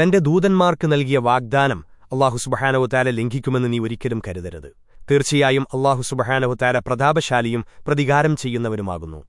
തന്റെ ദൂതന്മാർക്ക് നൽകിയ വാഗ്ദാനം അള്ളാഹുസുബഹാനവത്താല ലംഘിക്കുമെന്ന് നീ ഒരിക്കലും കരുതരുത്. തീർച്ചയായും അള്ളാഹുസുബഹാനവത്താല പ്രതാപശാലിയും പ്രതികാരം ചെയ്യുന്നവനുമാകുന്നു.